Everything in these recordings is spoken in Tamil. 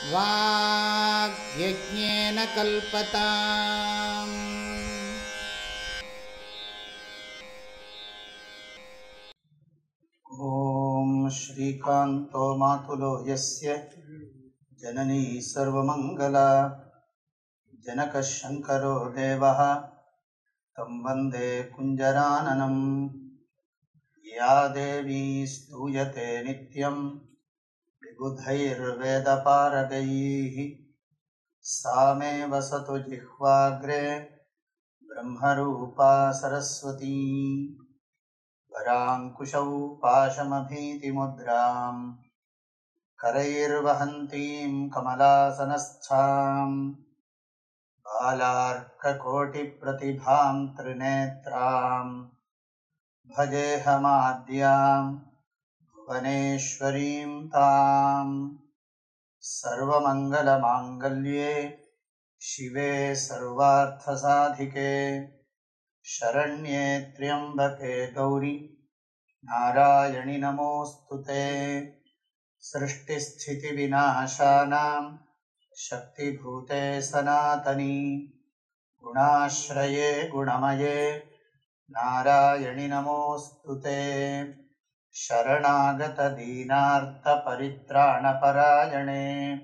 ॐ श्रीकान्तो मातुलो यस्य जननी सर्वमङ्गला जनकः शङ्करो देवः तं वन्दे कुञ्जराननम्। या देवी स्तूयते नित्यं विबुधैर्वेदपारगैः सा मे वसतु जिह्वाग्रे ब्रह्मरूपा सरस्वती। वराङ्कुशौ पाशमभीतिमुद्राम् करैर्वहन्तीं कमलासनस्थाम् बालार्ककोटिप्रतिभां त्रिनेत्राम् भजेऽहमाद्यां भुवनेश्वरीं ताम् सर्वमङ्गलमाङ्गल्ये शिवे सर्वार्थसाधिके शरण्ये त्र्यम्बके गौरि नारायणि नमोऽस्तु ते। सृष्टिस्थितिविनाशानां शक्तिभूते सनातनी गुणाश्रये गुणमये नारायणि नमोऽस्तु ते शरणागतदीनार्तपरित्राणपरायणे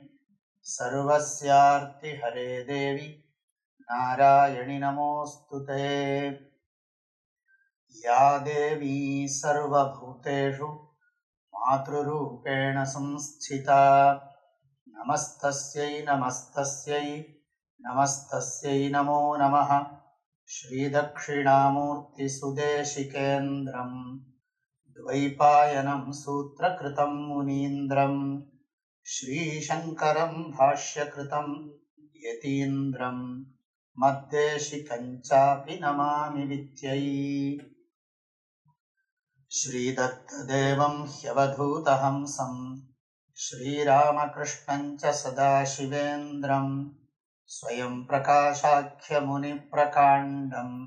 सर्वस्यार्तिहरे देवि नारायणि नमोऽस्तु ते। या देवी सर्वभूतेषु मातृरूपेण संस्थिता। नमस्तस्यै नमस्तस्यै नमस्तस्यै नमो नमः। श्रीदक्षिणामूर्तिसुदेशिकेन्द्रम् द्वैपायनं सूत्रकृतं मुनीन्द्रं श्रीशङ्करं भाष्यकृतं यतीन्द्रम् मद्देशिकञ्चापि नमामि विद्यै। श्रीदत्तदेवं ह्यवधूतहंसं श्रीरामकृष्णं च सदाशिवेन्द्रं स्वयं प्रकाशाख्यमुनिप्रकाण्डम्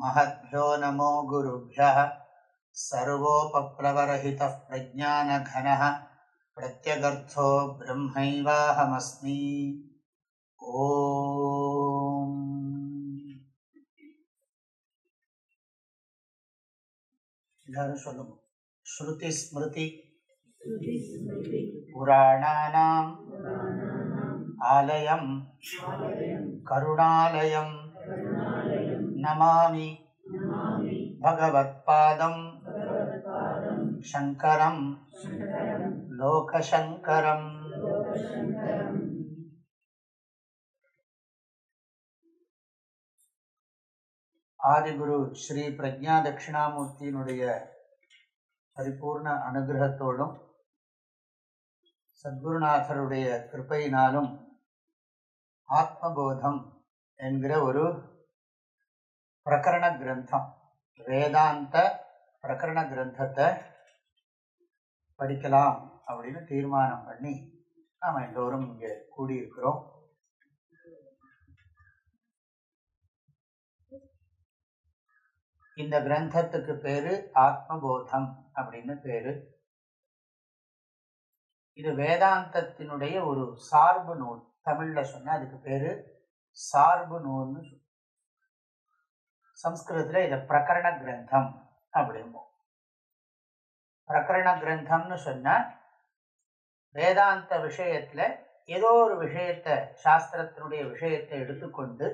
महद्भ्यो नमो गुरुभ्यः सर्वोपप्लवरहितः प्रज्ञानघनः प्रत्यगर्थो ब्रह्मैवाहमस्मि। ॐ श्रुतिस्मृति। पुराणानाम् நமாமி பகவத்பாதம் சங்கரம் லோகசங்கரம் ஆதிகுரு ஸ்ரீ பிரஜா தட்சிணாமூர்த்தியினுடைய பரிபூர்ண அனுகிரகத்தோடும் சத்குருநாதருடைய கிருப்பையினாலும் ஆத்மபோதம் என்கிற ஒரு பிரகரண கிரந்தம் வேதாந்த பிரகரண கிரந்தத்தை படிக்கலாம் அப்படின்னு தீர்மானம் பண்ணி நாம் எல்லோரும் இங்கே கூடியிருக்கிறோம் இந்த கிரந்தத்துக்கு பேரு ஆத்மபோதம் அப்படின்னு பேரு இது வேதாந்தத்தினுடைய ஒரு சார்பு நூல் தமிழ்ல சொன்னா அதுக்கு பேரு சார்பு நூல்னு சம்ஸ்கிருதத்தில் இதை பிரகரண கிரந்தம் அப்படிம்போம் பிரகரண கிரந்தம்னு சொன்னா வேதாந்த விஷயத்துல ஏதோ ஒரு விஷயத்தை சாஸ்திரத்தினுடைய விஷயத்தை எடுத்துக்கொண்டு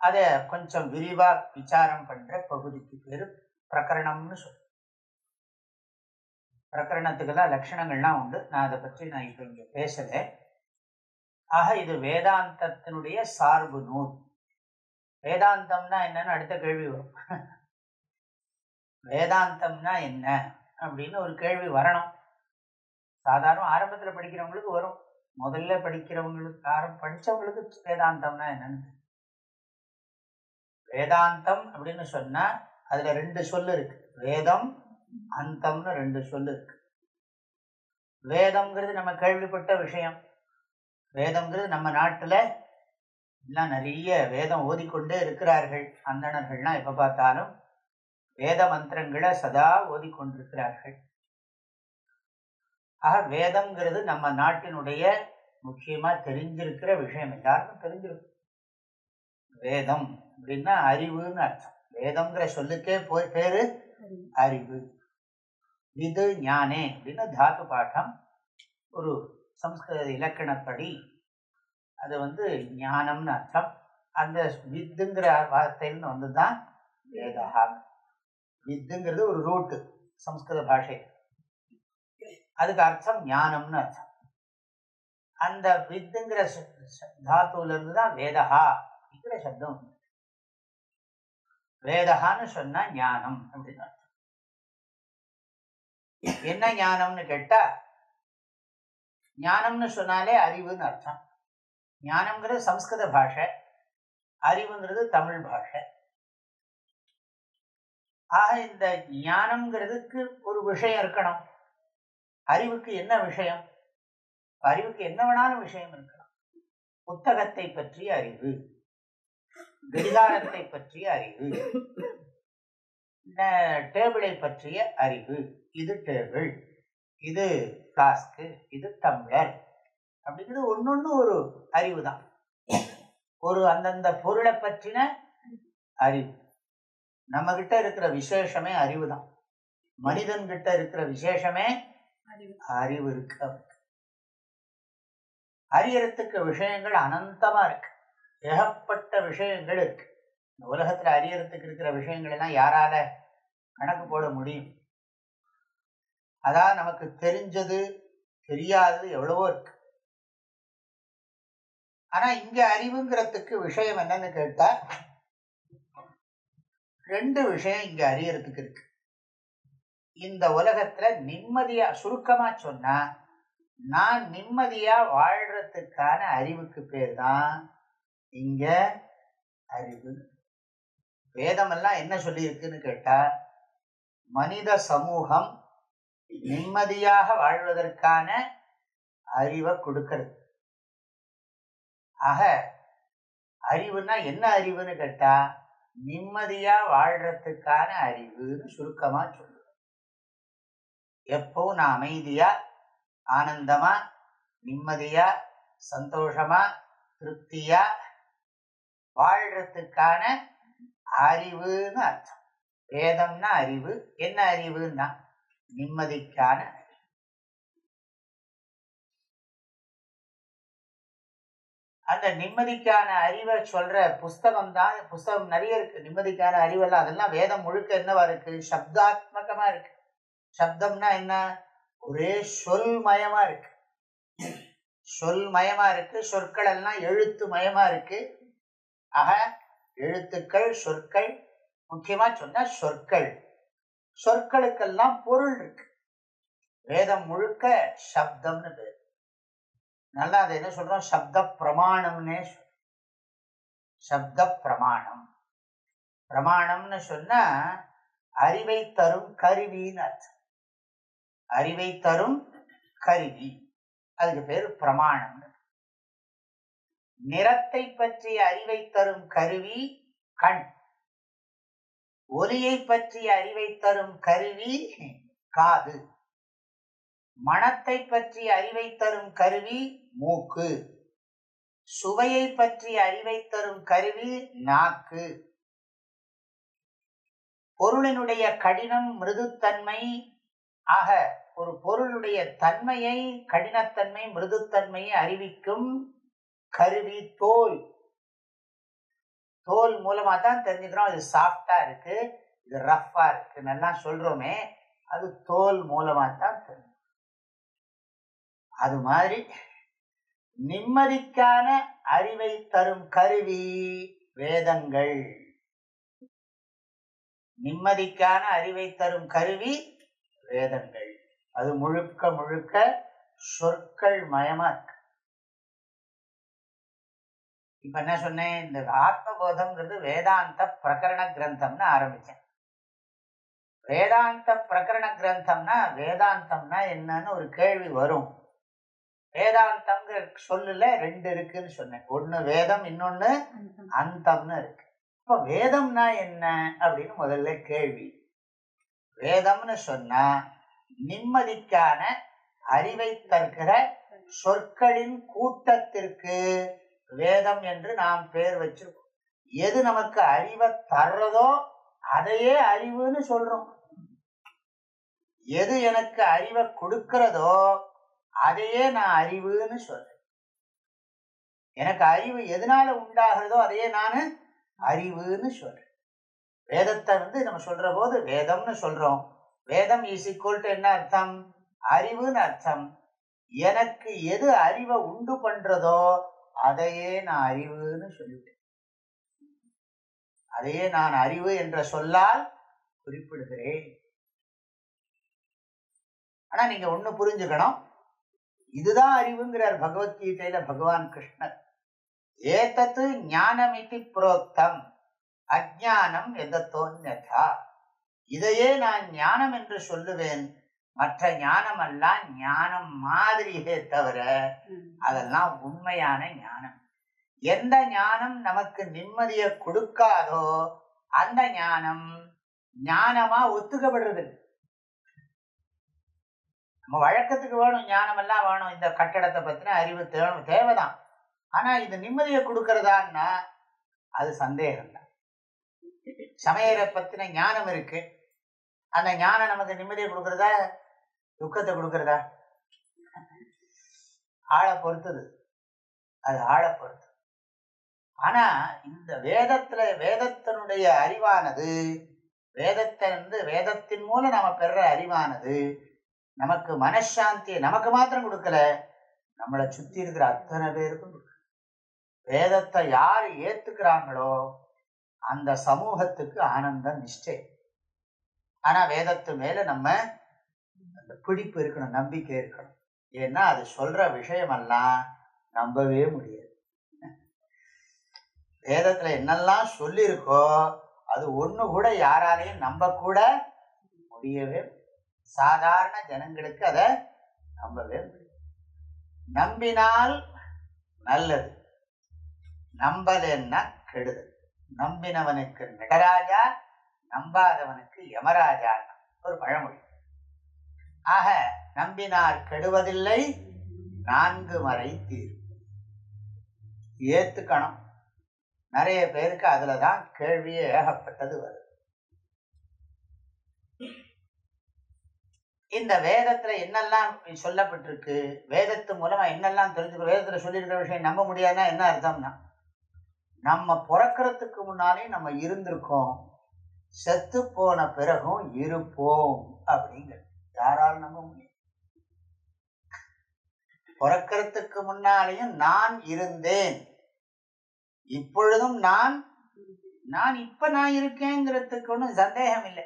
அதை கொஞ்சம் விரிவா விசாரம் பண்ற பகுதிக்கு பேரு பிரகரணம்னு சொல். பிரகரணத்துக்கெல்லாம் லட்சணங்கள்லாம் உண்டு. நான் அதை பற்றி நான் இப்போ இங்கே பேசலை. ஆக இது வேதாந்தத்தினுடைய சார்பு நூல். வேதாந்தம்னா என்னன்னு அடுத்த கேள்வி வரும். வேதாந்தம்னா என்ன அப்படின்னு ஒரு கேள்வி வரணும். சாதாரண ஆரம்பத்தில் படிக்கிறவங்களுக்கு வரும். முதல்ல படிக்கிறவங்களுக்கு யாரும் படிச்சவங்களுக்கு வேதாந்தம்னா என்னன்னு வேதாந்தம் அப்படின்னு சொன்னா அதுல ரெண்டு சொல்லு இருக்கு. வேதம் அந்தம்னு ரெண்டு சொல்லு இருக்கு. வேதம்ங்கிறது நம்ம கேள்விப்பட்ட விஷயம். வேதம்ங்கிறது நம்ம நாட்டுல எல்லாம் நிறைய வேதம் ஓதிக்கொண்டே இருக்கிறார்கள். அந்தணர்கள்லாம் எப்ப பார்த்தாலும் வேத மந்திரங்களை சதா ஓதிக்கொண்டிருக்கிறார்கள். ஆக வேதம்ங்கிறது நம்ம நாட்டினுடைய முக்கியமா தெரிஞ்சிருக்கிற விஷயம். எல்லாருக்கும் தெரிஞ்சிருக்கும் வேதம் அப்படின்னா அறிவுன்னு அர்த்தம். வேதம்ங்கிற சொல்லுக்கே போய் பேரு அறிவு. இது ஞானே அப்படின்னு தாத்து பாடம் ஒரு சம்ஸ்கிருத இலக்கணப்படி அது வந்து ஞானம்னு அர்த்தம். அந்த வித்துங்கிற வார்த்தையிலிருந்து வந்துதான் வேதா வித்துங்கிறது ஒரு ரூட்டு சம்ஸ்கிருத பாஷை. அதுக்கு அர்த்தம் ஞானம்னு அர்த்தம். அந்த வித்துங்கிற தாத்துலேருந்து தான் வேதஹா அப்படிங்கிற சப்தம் வேதஹான்னு சொன்னா ஞானம் அப்படின்னு அர்த்தம். என்ன ஞானம்னு கேட்டா ஞானம்னு சொன்னாலே அறிவுன்னு அர்த்தம். ஞானம்ங்கிறது சம்ஸ்கிருத பாஷை அறிவுங்கிறது தமிழ் பாஷை. ஆக இந்த ஞானம்ங்கிறதுக்கு ஒரு விஷயம் இருக்கணும். அறிவுக்கு என்ன விஷயம்? அறிவுக்கு என்ன வேணாலும் விஷயம் இருக்கலாம். புத்தகத்தை பற்றிய அறிவு கடிகாரத்தை பற்றிய அறிவு டேபிளை பற்றிய அறிவு இது டேபிள் இது பிளாஸ்க்கு இது டம்ளர் அப்படிங்கிறது ஒன்னொன்னு ஒரு அறிவு தான் ஒரு அந்தந்த பொருளை பற்றின அறிவு. நம்ம கிட்ட இருக்கிற விசேஷமே அறிவு தான் மனிதன் கிட்ட இருக்கிற விசேஷமே அறிவு இருக்கு அவருக்கு. அறியறதுக்கு விஷயங்கள் அனந்தமா இருக்கு. ஏகப்பட்ட விஷயங்கள் இருக்கு. இந்த உலகத்துல அறியறதுக்கு இருக்கிற விஷயங்கள் எல்லாம் யாரால கணக்கு போட முடியும்? அதான் நமக்கு தெரிஞ்சது தெரியாதது எவ்வளவோ இருக்கு. ஆனா இங்க அறிவுங்கிறதுக்கு விஷயம் என்னன்னு கேட்டா ரெண்டு விஷயம் இங்க அறியறதுக்கு இருக்கு. இந்த உலகத்துல நிம்மதியா சுருக்கமா சொன்னா நான் நிம்மதியா வாழ்றதுக்கான அறிவுக்கு பேர் தான் இங்க அறிவு. வேதமெல்லாம் என்ன சொல்லியிருக்குன்னு கேட்டா மனித சமூகம் நிம்மதியாக வாழ்வதற்கான அறிவை கொடுக்கறது. ஆக அறிவுனா என்ன அறிவுன்னு கேட்டா நிம்மதியா வாழ்றதுக்கான அறிவுன்னு சுருக்கமா சொல்லுவோம் எப்போ நான் அமைதியா ஆனந்தமா நிம்மதியா சந்தோஷமா திருப்தியா வாழ்றதுக்கான அறிவுன்னு அர்த்தம். வேதம்னா அறிவு என்ன அறிவுன்னா நிம்மதிக்கான அந்த நிம்மதிக்கான அறிவை சொல்ற புஸ்தகம் தான் புஸ்தகம் நிறைய இருக்கு. நிம்மதிக்கான அறிவெல்லாம். அதெல்லாம் வேதம் முழுக்க என்னவா இருக்கு? சப்தாத்மகமா இருக்கு. சப்தம்னா என்ன? ஒரே சொல் மயமா இருக்கு. சொல் மயமா இருக்கு. சொற்கள் எல்லாம் எழுத்து மயமா இருக்கு. ஆக எழுத்துக்கள் சொற்கள் முக்கியமா சொன்னா சொற்கள். சொற்களுக்கெல்லாம் பொருள் இருக்கு. வேதம் முழுக்க சப்தம்னு பேர். நல்லா அதை என்ன சொல்றோம்? சப்த பிரமாணம்னே சப்த பிரமாணம் பிரமாணம்னு சொன்னா அறிவை தரும் கருவின்னு அர்த்தம். அறிவை தரும் கருவி. அதுக்கு பேர் பிரமாணம் நிறத்தை பற்றிய அறிவை தரும் கருவி கண். ஒலியை பற்றிய அறிவை தரும் கருவி காது. மணத்தை பற்றி அறிவை தரும் கருவி மூக்கு. சுவையை பற்றி அறிவை தரும் கருவி நாக்கு. பொருளினுடைய கடினம் மிருதுத்தன்மை. ஆக ஒரு பொருளுடைய தன்மையை கடினத்தன்மை மிருதுத்தன்மையை அறிவிக்கும் கருவி தோல். தோல் மூலமா தான் தெரிஞ்சுக்கிறோம் இது சாஃப்டா இருக்கு இது ரஃப்பா இருக்கு. நல்லா சொல்றோமே அது தோல் மூலமா தான் தெரிஞ்சு அது மாதிரி நிம்மதிக்கான அறிவை தரும் கருவி வேதங்கள். நிம்மதிக்கான அறிவை தரும் கருவி வேதங்கள். அது முழுக்க முழுக்க சொற்கள் மயமா இருக்கு. இப்ப என்ன சொன்னேன்? இந்த ஆத்மபோதம்ங்கிறது வேதாந்த பிரகரண கிரந்தம்னு ஆரம்பிச்சேன். வேதாந்த பிரகரண கிரந்தம்னா வேதாந்தம்னா என்னன்னு ஒரு கேள்வி வரும். வேதாந்தம்ங்கிற சொல்லுல ரெண்டு இருக்குன்னு சொன்னேன். ஒண்ணு வேதம் இன்னொன்னு அந்தம்னு இருக்கு. இப்ப வேதம்னா என்ன அப்படின்னு முதல்ல கேள்வி. வேதம்னு சொன்னா நிம்மதிக்கான அறிவை தருகிற சொற்களின் கூட்டத்திற்கு வேதம் என்று நாம் பேர் வச்சிருக்கோம். எது நமக்கு அறிவை தர்றதோ அதையே அறிவுன்னு சொல்றோம். எது எனக்கு அறிவை கொடுக்கிறதோ அதையே நான் அறிவுன்னு சொல்றேன். எனக்கு அறிவு எதனால உண்டாகிறதோ அதையே நான் அறிவுன்னு சொல்றேன். வேதத்தை வந்து நம்ம சொல்ற போது வேதம்னு சொல்றோம். வேதம் இஸ் ஈக்குவல் டு என்ன அர்த்தம்? அறிவுன்னு அர்த்தம். எனக்கு எது அறிவை உண்டு பண்றதோ அதையே நான் அறிவுன்னு சொல்லிவிட்டேன். அதையே நான் அறிவு என்ற சொல்லால் குறிப்பிடுகிறேன். ஆனா நீங்க ஒண்ணு புரிஞ்சுக்கணும். இதுதான் அறிவுங்கிறார் பகவத்கீதையில பகவான் கிருஷ்ணர். ஏதத்து ஞானமிதி புரோக்தம் அஜானம் எதத்தோன்யதா இதையே நான் ஞானம் என்று சொல்லுவேன். மற்ற ஞானம் எல்லாம் ஞானம் மாதிரியே தவிர அதெல்லாம் உண்மையான ஞானம். எந்த ஞானம் நமக்கு நிம்மதியை கொடுக்காதோ அந்த ஞானம் ஞானமா ஒத்துக்கப்படுறது. நம்ம வழக்கத்துக்கு வேணும் ஞானம் எல்லாம் வேணும். இந்த கட்டடத்தை பத்தின அறிவு தேவை தேவைதான். ஆனா இது நிம்மதியை கொடுக்கறதான்னா அது சந்தேகம் தான் சமையலை பத்தின ஞானம் இருக்கு. அந்த ஞானம் நமக்கு நிம்மதியை கொடுக்கறதா? துக்கத்தை கொடுக்கறதா? ஆளை பொறுத்தது. அது ஆளை பொறுத்தது. ஆனா இந்த வேதத்துல வேதத்தினுடைய அறிவானது வேதத்தை வந்து வேதத்தின் மூலம் நாம பெற அறிவானது நமக்கு மனசாந்தியை நமக்கு மாத்திரம் கொடுக்கல நம்மளை சுத்தி இருக்கிற அத்தனை பேருக்கும் வேதத்தை யார் ஏத்துக்கிறாங்களோ அந்த சமூகத்துக்கு ஆனந்த நிச்சயம் ஆனா வேதத்து மேல நம்ம அந்த பிடிப்பு இருக்கணும் நம்பிக்கை இருக்கணும். ஏன்னா அது சொல்ற விஷயமெல்லாம் நம்பவே முடியாது. வேதத்துல என்னெல்லாம் சொல்லியிருக்கோ அது ஒண்ணு கூட யாராலையும் நம்ப கூட முடியவே சாதாரண ஜனங்களுக்கு அதை நம்பவே நம்பினால் நல்லது நம்பலன்னா கெடுதல். நம்பினவனுக்கு நடராஜா நம்பாதவனுக்கு யமராஜா ஒரு பழமொழி. ஆக நம்பினார் கெடுவதில்லை நான்கு மறை தீர் ஏத்துக்கணும். நிறைய பேருக்கு அதுலதான் கேள்வியே ஏகப்பட்டது வருது. இந்த வேதத்துல என்னெல்லாம் சொல்லப்பட்டிருக்கு? வேதத்து மூலமா என்னெல்லாம் தெரிஞ்சுக்கணும்? வேதத்துல சொல்லியிருக்கிற விஷயம் நம்ப முடியாதுன்னா என்ன அர்த்தம்னா நம்ம பிறக்கிறதுக்கு முன்னாலே நம்ம இருந்திருக்கோம். செத்து போன பிறகும் இருப்போம் அப்படிங்கிறது யாரால் நம்ப முடியும்? பிறக்கிறதுக்கு முன்னாலேயும் நான் இருந்தேன். இப்பொழுதும் நான் நான் இப்ப நான் இருக்கேங்கிறதுக்கு ஒன்றும் சந்தேகம் இல்லை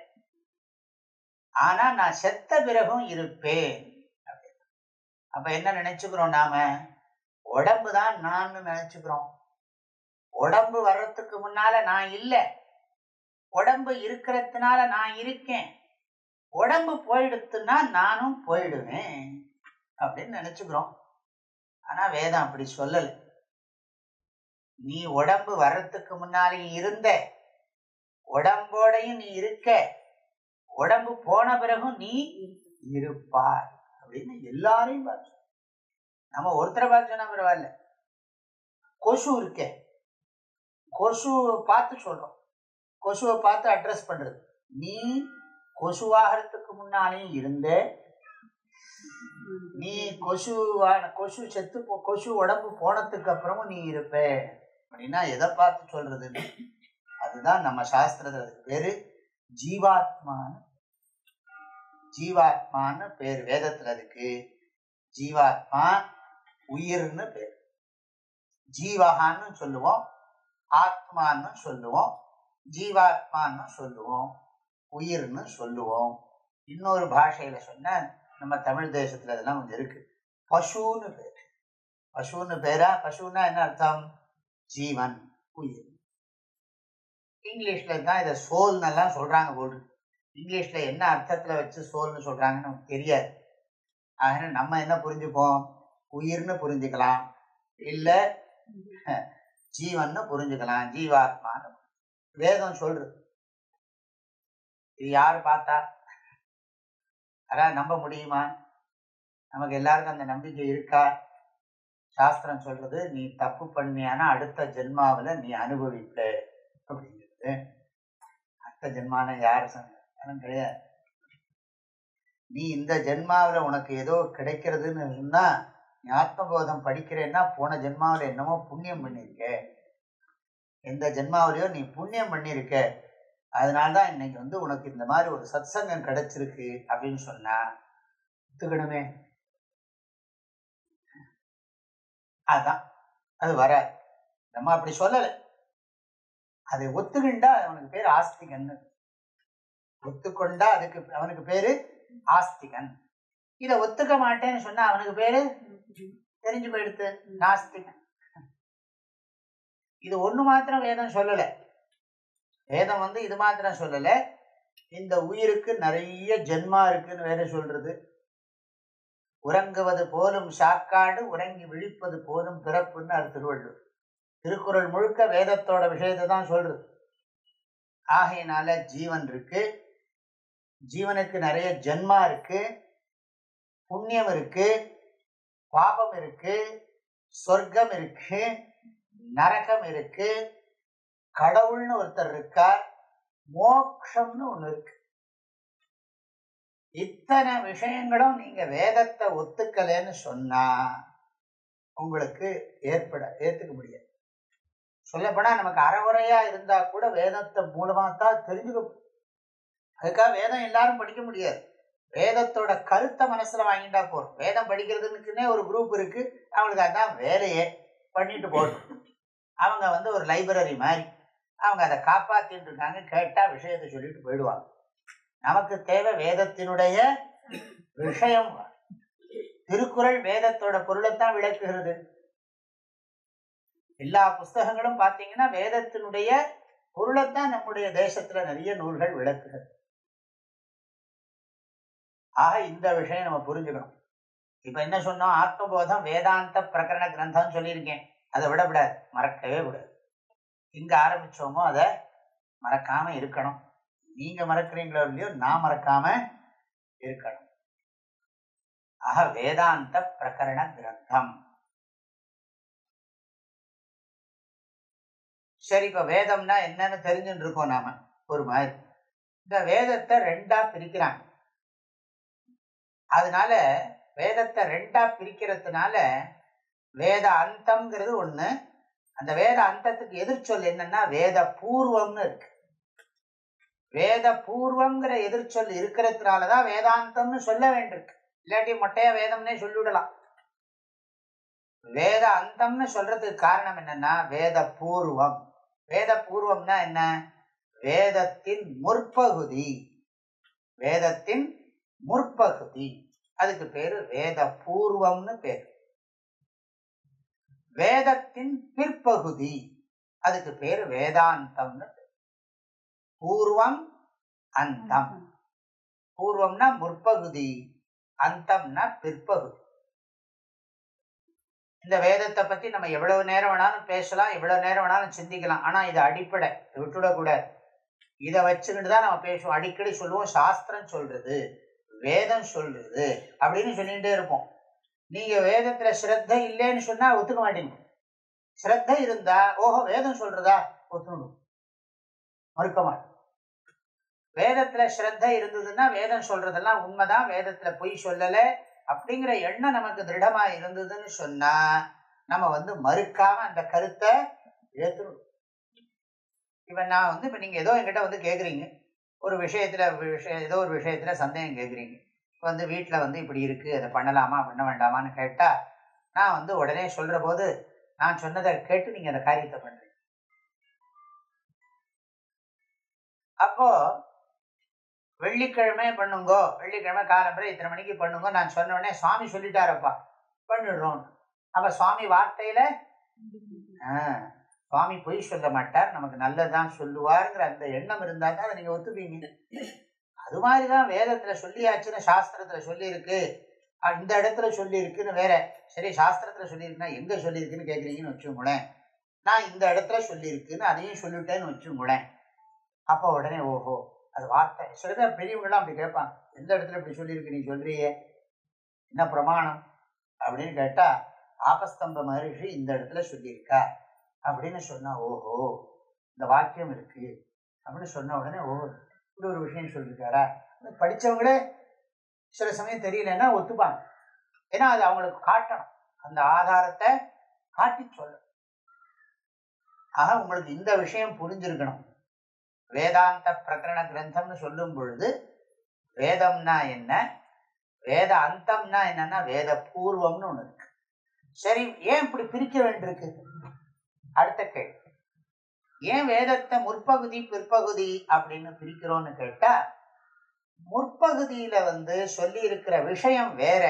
ஆனா நான் செத்த பிறகும் இருப்பேன். அப்படின்னு. அப்ப என்ன நினைச்சுக்கிறோம் நாம? உடம்பு தான் நான் நினைச்சுக்கிறோம். உடம்பு வர்றதுக்கு முன்னால நான் இல்லை. உடம்பு இருக்கிறதுனால நான் இருக்கேன். உடம்பு போயிடுத்துன்னா நானும் போயிடுவேன். அப்படின்னு நினைச்சுக்கிறோம். ஆனா வேதம் அப்படி சொல்லலை. நீ உடம்பு வர்றதுக்கு முன்னாலே இருந்த. உடம்போடையும் நீ இருக்க. உடம்பு போன பிறகும் நீ இருப்பாய். அப்படின்னு எல்லாரையும் பார்த்து நம்ம ஒருத்தரை பார்த்து சொன்னா பரவாயில்ல. கொசு இருக்க. கொசுவை பார்த்து சொல்றோம். கொசுவை பார்த்து அட்ரஸ் பண்றது. நீ கொசுவாகிறதுக்கு முன்னாலேயும் இருந்த நீ கொசுவான கொசு செத்து போ கொசு உடம்பு போனதுக்கு அப்புறமும் நீ இருப்ப. அப்படின்னா எதை பார்த்து சொல்றதுன்னு? அதுதான் நம்ம சாஸ்திரத்துல பேரு ஜீவாத்மான்னு ஜீவாத்மான்னு பேர். வேதத்துல அதுக்கு. ஜீவாத்மா உயிர்னு பேர். ஜீவகான்னு சொல்லுவோம். ஆத்மான்னு சொல்லுவோம். ஜீவாத்மான்னு சொல்லுவோம். உயிர்னு சொல்லுவோம். இன்னொரு பாஷையில சொன்னா நம்ம தமிழ் தேசத்துல அதெல்லாம் கொஞ்சம் இருக்கு. பசுன்னு பேர். பசுன்னு பேரா பசுன்னா என்ன அர்த்தம்? ஜீவன் உயிர். இங்கிலீஷ்ல தான் இதை சோல்னெல்லாம் சொல்றாங்க போட்டு இங்கிலீஷ்ல என்ன அர்த்தத்துல வச்சு சோல்னு சொல்றாங்கன்னு நமக்கு தெரியாது. அதனால நம்ம என்ன புரிஞ்சுப்போம்? உயிர்னு புரிஞ்சுக்கலாம். இல்ல ஜீவன்னு புரிஞ்சுக்கலாம். ஜீவாத்மான்னு. வேதம் சொல்றது. இது யாரு பார்த்தா? அதான் நம்ப முடியுமா? நமக்கு எல்லாருக்கும் அந்த நம்பிக்கை இருக்கா? சாஸ்திரம் சொல்றது நீ தப்பு பண்ணியானா அடுத்த ஜென்மாவில் நீ அனுபவிப்ப. அப்படிங்கிறது. அடுத்த ஜென்மான யாரு அதெல்லாம் கிடையாது. நீ இந்த ஜென்மாவுல உனக்கு ஏதோ கிடைக்கிறதுன்னு இருந்தால் நீ ஆத்மபோதம் படிக்கிறேன்னா போன ஜென்மாவில் என்னமோ புண்ணியம் பண்ணியிருக்க. எந்த ஜென்மாவிலையோ நீ புண்ணியம் பண்ணியிருக்க. அதனால்தான் இன்னைக்கு வந்து உனக்கு இந்த மாதிரி ஒரு சத் சங்கம் கிடைச்சிருக்கு அப்படின்னு சொன்னா ஒத்துக்கணுமே. அதான். அது வராது. நம்ம அப்படி சொல்லலை. அதை ஒத்துக்கிண்டா அவனுக்கு பேர் ஆஸ்திகன்னு. ஒத்துக்கொண்டா அதுக்கு அவனுக்கு பேரு ஆஸ்திகன் இத ஒத்துக்க மாட்டேன்னு சொன்னா அவனுக்கு பேரு தெரிஞ்சு போயிடுத்து நாஸ்திகன். இது ஒண்ணு மாத்திரம் வேதம் சொல்லல. வேதம் வந்து இது மாத்திரம் சொல்லல. இந்த உயிருக்கு நிறைய ஜென்மா இருக்குன்னு வேற சொல்றது. உறங்குவது போலும் சாக்காடு உறங்கி விழிப்பது போலும் பிறப்புன்னு அது திருவள்ளுவர். திருக்குறள் முழுக்க வேதத்தோட விஷயத்தை தான் சொல்றது. ஆகையினால ஜீவன் இருக்கு. ஜீவனுக்கு நிறைய ஜென்மா இருக்கு புண்ணியம் இருக்கு பாபம் இருக்கு சொர்க்கம் இருக்கு நரகம் இருக்கு கடவுள்னு ஒருத்தர் இருக்கார் மோக்ஷம்னு ஒண்ணு இருக்கு. இத்தனை விஷயங்களும் நீங்க வேதத்தை ஒத்துக்கலைன்னு சொன்னா உங்களுக்கு ஏற்பட ஏத்துக்க முடியாது. சொல்லப்போனா நமக்கு அறகுறையா இருந்தா கூட வேதத்தை மூலமா தான் தெரிஞ்சுக்க அதுக்காக வேதம் எல்லாரும் படிக்க முடியாது. வேதத்தோட கருத்தை மனசுல வாங்கிட்டா போதும். வேதம் படிக்கிறதுக்குன்னே ஒரு குரூப் இருக்கு. அவங்களுக்கு அதான் வேலையே. பண்ணிட்டு போகணும் அவங்க வந்து ஒரு லைப்ரரி மாதிரி. அவங்க அதை காப்பாத்திட்டு இருக்காங்க. கேட்டா விஷயத்தை சொல்லிட்டு போயிடுவாங்க. நமக்கு தேவை வேதத்தினுடைய விஷயம். திருக்குறள் வேதத்தோட பொருளைத்தான் விளக்குகிறது. எல்லா புஸ்தகங்களும் பார்த்தீங்கன்னா வேதத்தினுடைய பொருளைத்தான் நம்முடைய தேசத்துல நிறைய நூல்கள் விளக்குகிறது. ஆக இந்த விஷயம் நம்ம புரிஞ்சுக்கணும். இப்ப என்ன சொன்னோம்? ஆத்மபோதம் வேதாந்த பிரகரண கிரந்தம் சொல்லியிருக்கேன். அதை விடக்கூடாது. மறக்கவே கூடாது. எங்க ஆரம்பிச்சோமோ அதை மறக்காம இருக்கணும். நீங்க மறக்கிறீங்களோ இல்லையோ நான் மறக்காம இருக்கணும். ஆக வேதாந்த பிரகரண கிரந்தம். சரி இப்ப வேதம்னா என்னன்னு தெரிஞ்சுட்டு இருக்கோம் நாம. ஒரு மாதிரி. இந்த வேதத்தை ரெண்டா பிரிக்கிறாங்க. அதனால வேதத்தை ரெண்டா பிரிக்கிறதுனால வேத அந்தம்ங்கிறது ஒண்ணு. அந்த வேத அந்தத்துக்கு எதிர்ச்சொல் என்னன்னா வேத பூர்வம்னு இருக்கு. வேத பூர்வம்ங்கிற எதிர்ச்சொல் இருக்கிறதுனாலதான் வேதாந்தம்னு சொல்ல வேண்டியிருக்கு. இல்லாட்டி மொட்டையா வேதம்னே சொல்லிவிடலாம். வேத அந்தம்னு சொல்றதுக்கு காரணம் என்னன்னா வேத பூர்வம். வேத பூர்வம்னா என்ன? வேதத்தின் முற்பகுதி. வேதத்தின் முற்பகுதி. அதுக்கு பேரு வேத பூர்வம்னு பேரு. வேதத்தின் பிற்பகுதி. அதுக்கு பேரு வேதாந்தம்னு பேரு. பூர்வம் அந்தம். பூர்வம்னா முற்பகுதி அந்தம்னா பிற்பகுதி. இந்த வேதத்தை பத்தி நம்ம எவ்வளவு நேரம் வேணாலும் பேசலாம் எவ்வளவு நேரம் வேணாலும் சிந்திக்கலாம். ஆனா இது அடிப்படை. விட்டுடக்கூடாது. இதை வச்சுக்கிட்டு தான் நம்ம பேசுவோம். அடிக்கடி சொல்லுவோம் சாஸ்திரம் சொல்றது. வேதம் சொல்லுது அப்படின்னு சொல்லிகிட்டே இருப்போம். நீங்கள் வேதத்தில் ஸ்ரத்த இல்லைன்னு சொன்னால் ஒத்துக்க மாட்டீங்க. ஸ்ரத்த இருந்தா ஓஹோ வேதம் சொல்கிறதா ஒத்துணும் மறுக்க மாட்டோம். வேதத்தில் ஸ்ரத்த இருந்ததுன்னா வேதம் சொல்கிறதெல்லாம் உண்மைதான் வேதத்தில் பொய் சொல்லலை அப்படிங்கிற எண்ணம் நமக்கு திருடமாக இருந்ததுன்னு சொன்னால் நம்ம வந்து மறுக்காம அந்த கருத்தை ஏற்றுணும் இப்போ நான் வந்து இப்போ நீங்கள் ஏதோ என்கிட்ட வந்து கேட்குறீங்க ஒரு விஷயத்துல விஷயம் ஏதோ ஒரு விஷயத்துல சந்தேகம் கேட்குறீங்க. இப்ப வந்து வீட்டுல வந்து இப்படி இருக்கு அதை பண்ணலாமா பண்ண வேண்டாமான்னு கேட்டா நான் வந்து உடனே சொல்ற போது நான் சொன்னதை கேட்டு நீங்க அந்த காரியத்தை பண்ணுறீங்க அப்போ வெள்ளிக்கிழமை பண்ணுங்கோ வெள்ளிக்கிழமை காலம்பரை இத்தனை மணிக்கு பண்ணுங்க நான் சொன்ன உடனே சுவாமி சொல்லிட்டாரப்பா பண்ணிடுறோம் அப்ப சுவாமி வார்த்தையில ஆஹ், சுவாமி பொய் சொல்ல மாட்டார் நமக்கு நல்லதுதான் சொல்லுவாருங்கிற அந்த எண்ணம் இருந்தா தான் அதை நீங்க ஒத்துப்பீங்க. அது மாதிரிதான் வேதத்துல சொல்லியாச்சுன்னு சாஸ்திரத்துல சொல்லியிருக்கு. இந்த இடத்துல சொல்லியிருக்குன்னு வேற சரி சாஸ்திரத்துல சொல்லியிருக்குன்னா எங்க சொல்லியிருக்குன்னு கேட்குறீங்கன்னு வச்சுக்கோங்களேன். நான் இந்த இடத்துல சொல்லியிருக்குன்னு அதையும் சொல்லிட்டேன்னு வச்சுக்கோங்களேன். அப்போ உடனே ஓஹோ அது வார்த்தை. சில பேர் பெரியவங்களாம் அப்படி கேட்பாங்க எந்த இடத்துல இப்படி சொல்லியிருக்கு நீ சொல்றியே? என்ன பிரமாணம்? அப்படின்னு கேட்டா ஆபஸ்தம்ப மகரிஷி இந்த இடத்துல சொல்லியிருக்கா அப்படின்னு சொன்னா ஓஹோ இந்த வாக்கியம் இருக்கு. அப்படின்னு சொன்ன உடனே ஓ இப்படி ஒரு விஷயம் சொல்லியிருக்காரா படித்தவங்களே படிச்சவங்களே சில சமயம் தெரியலன்னா ஒத்துப்பாங்க. ஏன்னா அது அவங்களுக்கு காட்டணும். அந்த ஆதாரத்தை காட்டி சொல்லணும். ஆக உங்களுக்கு இந்த விஷயம் புரிஞ்சிருக்கணும். வேதாந்த பிரகரண கிரந்தம்னு சொல்லும் பொழுது வேதம்னா என்ன? வேத அந்தம்னா என்னன்னா வேத பூர்வம்னு ஒண்ணு இருக்கு. சரி ஏன் இப்படி பிரிக்க வேண்டியிருக்கு? அடுத்த கேள்வி. ஏன் வேதத்தை முற்பகுதி பிற்பகுதி அப்படின்னு பிரிக்கிறோம்னு கேட்டா முற்பகுதியில வந்து சொல்லி இருக்கிற விஷயம் வேற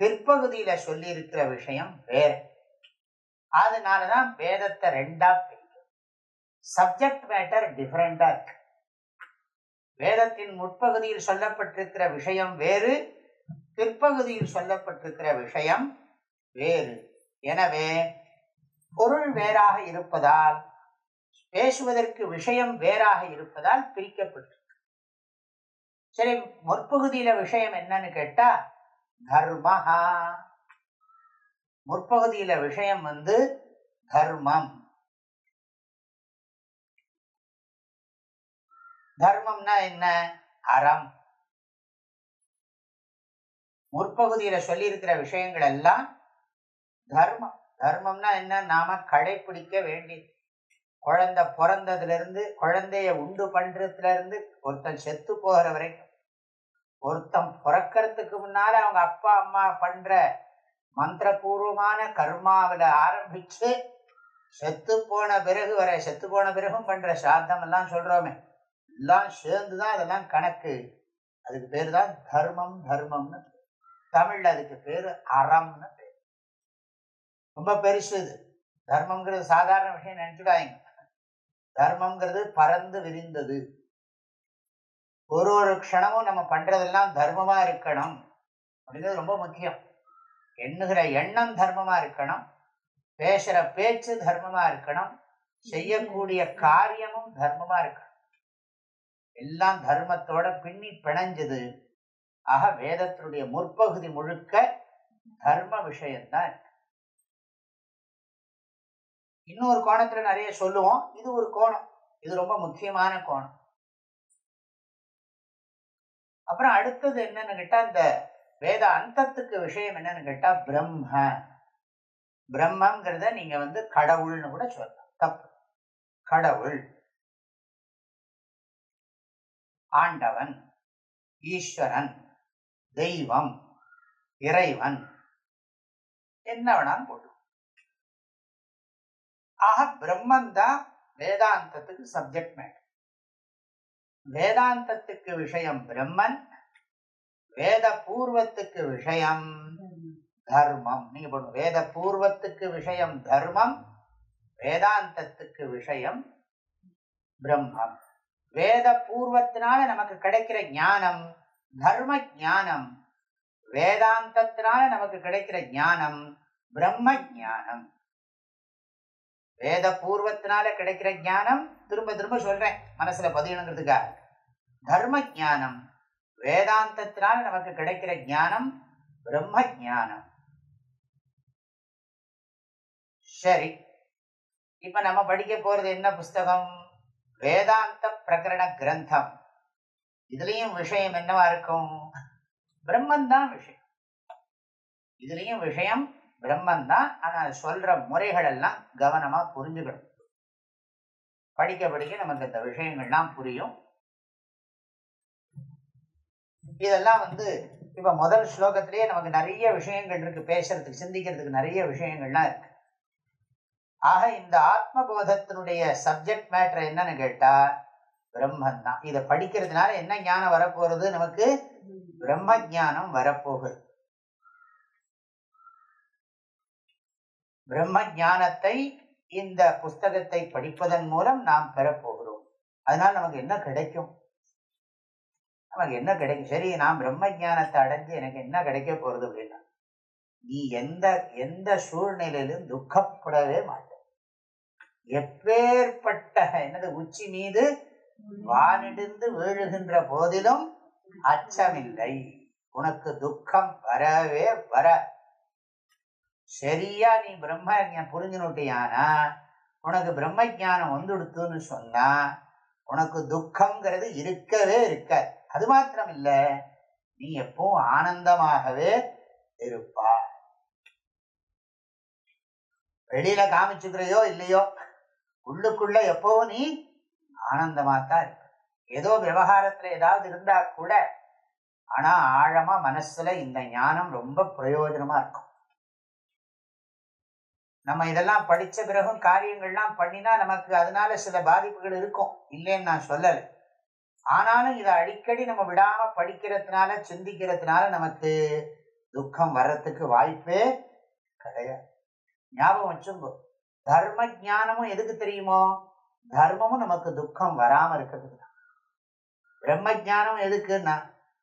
பிற்பகுதியில சொல்லி இருக்கிற விஷயம் வேற. அதனாலதான் வேதத்தை ரெண்டா பிரிக்கும் சப்ஜெக்ட் மேட்டர் டிஃபரெண்டா இருக்கு. வேதத்தின் முற்பகுதியில் சொல்லப்பட்டிருக்கிற விஷயம் வேறு பிற்பகுதியில் சொல்லப்பட்டிருக்கிற விஷயம் வேறு. எனவே பொருள் வேறாக இருப்பதால் பேசுவதற்கு விஷயம் வேறாக இருப்பதால் பிரிக்கப்பட்டிருக்கு. சரி முற்பகுதியில விஷயம் என்னன்னு கேட்டா தர்மஹா. முற்பகுதியில விஷயம் வந்து தர்மம். தர்மம்னா என்ன? அறம். முற்பகுதியில சொல்லி இருக்கிற விஷயங்கள் எல்லாம் தர்மம். தர்மம்னா என்ன? நாம கடைபிடிக்க வேண்டியது. குழந்தை பிறந்ததுல இருந்து குழந்தைய உண்டு பண்றதுல இருந்து ஒருத்தன் செத்து போகிற வரைக்கும். ஒருத்தன் பிறக்கிறதுக்கு முன்னால அவங்க அப்பா அம்மா பண்ற மந்திரபூர்வமான கர்மாவில் ஆரம்பிச்சு செத்து போன பிறகு வர செத்து போன பிறகும் பண்ற சாத்தம் எல்லாம் சொல்றோமே. எல்லாம் சேர்ந்துதான் அதெல்லாம் கணக்கு. அதுக்கு பேர் தான் தர்மம் தர்மம்னு தமிழ்ல அதுக்கு பேர் அறம்னு ரொம்ப பெருசு இது. தர்மங்கிறது சாதாரண விஷயம் நினைச்சுடாங்க தர்மங்கிறது பறந்து விரிந்தது. ஒரு ஒரு க்ஷணமும் நம்ம பண்றதெல்லாம் தர்மமா இருக்கணும் அப்படிங்கிறது ரொம்ப முக்கியம். எண்ணுகிற எண்ணம் தர்மமா இருக்கணும். பேசுற பேச்சு தர்மமா இருக்கணும். செய்யக்கூடிய காரியமும் தர்மமா இருக்கணும். எல்லாம் தர்மத்தோட பின்னி பிணைஞ்சது. ஆக வேதத்தினுடைய முற்பகுதி முழுக்க தர்ம விஷயம்தான் இருக்கு இன்னொரு கோணத்துல நிறைய சொல்லுவோம். இது ஒரு கோணம். இது ரொம்ப முக்கியமான கோணம். அப்புறம் அடுத்தது என்னன்னு கேட்டா இந்த வேத அந்தத்துக்கு விஷயம் என்னன்னு கேட்டா பிரம்ம. பிரம்மங்கிறத நீங்க வந்து கடவுள்னு கூட சொல்லலாம். தப்பு. கடவுள். ஆண்டவன். ஈஸ்வரன். தெய்வம். இறைவன். என்ன வேணாலும் போட்டு ஆக பிரம்மன் தான் வேதாந்தத்துக்கு சப்ஜெக்ட் மேட்டர் வேதாந்தத்துக்கு விஷயம் பிரம்மன் வேத பூர்வத்துக்கு விஷயம் தர்மம். நீங்க போடுங்க. வேத பூர்வத்துக்கு விஷயம் தர்மம் வேதாந்தத்துக்கு விஷயம் பிரம்மம். வேத பூர்வத்தினால நமக்கு கிடைக்கிற ஞானம் தர்ம ஞானம். வேதாந்தத்தினால நமக்கு கிடைக்கிற ஞானம் பிரம்ம ஞானம். வேத பூர்வத்தினால கிடைக்கிற ஞானம் திரும்ப திரும்ப சொல்றேன் மனசுல பதியணுங்கிறதுக்காக. தர்ம ஞானம் வேதாந்தத்தினால நமக்கு கிடைக்கிற ஞானம் பிரம்ம ஞானம். சரி இப்ப நம்ம படிக்க போறது என்ன புஸ்தகம்? வேதாந்த பிரகரண கிரந்தம். இதுலயும் விஷயம் என்னவா இருக்கும்? பிரம்மன் தான் விஷயம். இதுலயும் விஷயம் பிரம்மன் தான் ஆனா சொல்ற முறைகள் எல்லாம் கவனமா புரிஞ்சுக்கணும். படிக்க படிக்க நமக்கு இந்த விஷயங்கள்லாம் புரியும். இதெல்லாம் வந்து இப்ப முதல் ஸ்லோகத்திலேயே நமக்கு நிறைய விஷயங்கள் இருக்கு பேசுறதுக்கு சிந்திக்கிறதுக்கு நிறைய விஷயங்கள்லாம் இருக்கு. ஆக இந்த ஆத்மபோதத்தினுடைய சப்ஜெக்ட் மேட்டர் என்னன்னு கேட்டா பிரம்மன் தான் இதை படிக்கிறதுனால என்ன ஞானம் வரப்போறது நமக்கு பிரம்ம ஞானம் வரப்போகுது. பிரம்ம ஞானத்தை இந்த புஸ்தகத்தை படிப்பதன் மூலம் நாம் பெறப்போகிறோம் அதனால் நமக்கு என்ன கிடைக்கும்? நமக்கு என்ன கிடைக்கும்? சரி நான் பிரம்ம ஜானத்தை அடைஞ்சு எனக்கு என்ன கிடைக்க போறது அப்படின்னா நீ எந்த எந்த சூழ்நிலையிலும் துக்கப்படவே மாட்டேன் எப்பேற்பட்ட என்னது உச்சி மீது வானிடிந்து வீழுகின்ற போதிலும் அச்சமில்லை. உனக்கு துக்கம் வரவே வர சரியா நீ பிரம்ம புரிஞ்சுனுட்டியானா? உனக்கு பிரம்ம ஜானம் வந்துடுத்துன்னு சொன்னா உனக்கு துக்கம்ங்கிறது இருக்கவே இருக்காது. அது மாத்திரம் இல்ல நீ எப்பவும் ஆனந்தமாகவே இருப்பா வெளியில காமிச்சுக்கிறையோ இல்லையோ உள்ளுக்குள்ள எப்பவும் நீ ஆனந்தமா இருப்ப. ஏதோ விவகாரத்துல ஏதாவது இருந்தா கூட ஆனா ஆழமா மனசுல இந்த ஞானம் ரொம்ப பிரயோஜனமா இருக்கும். நம்ம இதெல்லாம் படிச்ச பிறகும் காரியங்கள்லாம் பண்ணினா நமக்கு அதனால சில பாதிப்புகள் இருக்கும். இல்லைன்னு நான் சொல்லலை. ஆனாலும் இதை அடிக்கடி நம்ம விடாம படிக்கிறதுனால சிந்திக்கிறதுனால நமக்கு துக்கம் வர்றதுக்கு வாய்ப்பே கிடையாது. ஞாபகம் வச்சுங்கோ. தர்ம ஞானமும் எதுக்கு தெரியுமோ? தர்மமும் நமக்கு துக்கம் வராம இருக்கிறதுக்கு தான். பிரம்ம ஜானம் எதுக்குன்னா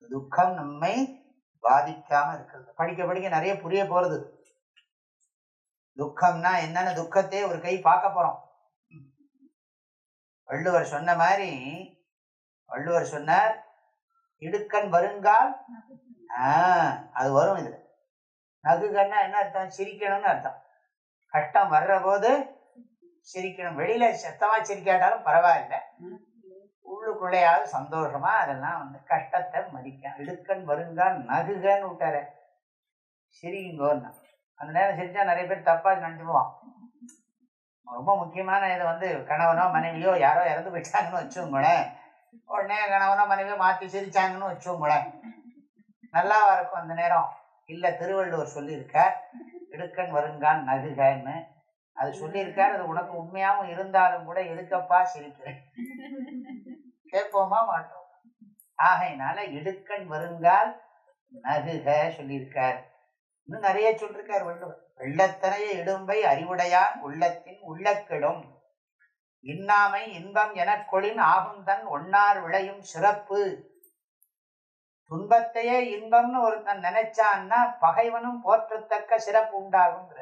துக்கம் நம்மை பாதிக்காம இருக்கிறது. படிக்க படிக்க நிறைய புரிய போறது. துக்கம்னா என்னன்னு துக்கத்தையே ஒரு கை பார்க்க போறோம். வள்ளுவர் சொன்ன மாதிரி வள்ளுவர் சொன்னார் இடுக்கண் வருங்கால் ஆஹ் அது வரும் இது நகுகன்னா என்ன அர்த்தம்? சிரிக்கணும்னு அர்த்தம். கஷ்டம் வர்ற போது சிரிக்கணும். வெளியில சத்தமா சிரிக்காட்டாலும் பரவாயில்ல. உள்ளுக்குள்ளையாவது சந்தோஷமா அதெல்லாம் வந்து கஷ்டத்தை மதிக்க இடுக்கண் வருங்கால் நகுகன்னு விட்டார. சிரிங்கோன்னா அந்த நேரம் செஞ்சால் நிறைய பேர் தப்பாக நினச்சிடுவான் ரொம்ப முக்கியமான இது வந்து கணவனோ மனைவியோ யாரோ இறந்து போயிட்டாங்கன்னு வச்சுங்களேன் உடனே கணவனோ மனைவியோ மாற்றி சிரிச்சாங்கன்னு வச்சுங்களேன் நல்லாவா இருக்கும் அந்த நேரம்? இல்லை திருவள்ளுவர் சொல்லியிருக்கார் இடுக்கண் வருங்கான் நகுகன்னு. அது சொல்லியிருக்கார் அது உனக்கு உண்மையாகவும் இருந்தாலும் கூட எதுக்கப்பா சிரிக்கிறேன் கேட்போமா மாட்டோம்? ஆகையினால இடுக்கண் வருங்கால் நகுக சொல்லியிருக்கார். இன்னும் நிறைய சொல்லிருக்கார் வள்ளுவர். வெள்ளத்தனைய இடும்பை அறிவுடையான் உள்ளத்தின் உள்ளக்கெடும். இன்னாமை இன்பம் எனக்கொளின் ஆகும் தன் ஒன்னார் விளையும் சிறப்பு. துன்பத்தையே இன்பம்னு ஒருத்தன் நினைச்சான்னா பகைவனும் போற்றத்தக்க சிறப்பு உண்டாகுங்கிற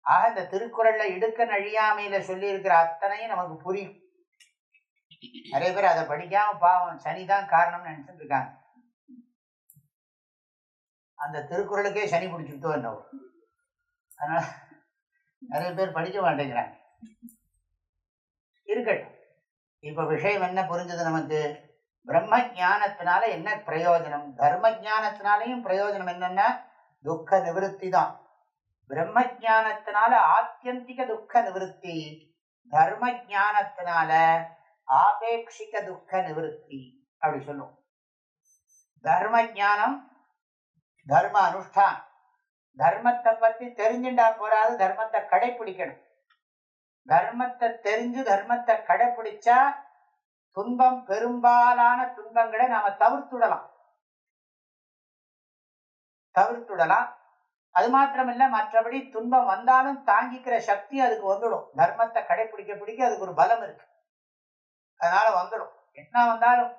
ஆக இந்த திருக்குறள்ல இடுக்க நழியாமையில சொல்லி இருக்கிற அத்தனையும் நமக்கு புரியும். நிறைய பேர் அதை படிக்காம பாவம் சனிதான் காரணம்னு நினைச்சிட்டு இருக்காங்க. அந்த திருக்குறளுக்கே சனி பிடிச்சிட்டோ என்ன அதனால் நிறைய பேர் படிக்க மாட்டேங்கிறாங்க. இருக்கட்டும். இப்ப விஷயம் என்ன புரிஞ்சது நமக்கு? பிரம்ம ஞானத்தினால என்ன பிரயோஜனம்? தர்ம ஜானத்தினாலையும் பிரயோஜனம் என்னன்னா துக்க நிவர்த்தி தான். பிரம்ம ஞானத்தினால ஆத்தியந்திக துக்க நிவர்த்தி. தர்ம ஞானத்தினால ஆபேட்சிக துக்க நிவர்த்தி அப்படி சொல்லுவோம். தர்ம ஞானம் தர்ம அனுஷ்டான் தர்மத்தை பத்தி தெரிஞ்சுட்டா போறாது தர்மத்தை கடைபிடிக்கணும் தர்மத்தை தெரிஞ்சு தர்மத்தை கடைபிடிச்சா துன்பம் பெரும்பாலான துன்பங்களை நாம தவிர்த்துடலாம். தவிர்த்துடலாம். அது மாத்திரமில்ல மற்றபடி துன்பம் வந்தாலும் தாங்கிக்கிற சக்தி அதுக்கு வந்துடும். தர்மத்தை கடைபிடிக்க பிடிக்க அதுக்கு ஒரு பலம் இருக்கு. அதனால வந்துடும். என்ன வந்தாலும்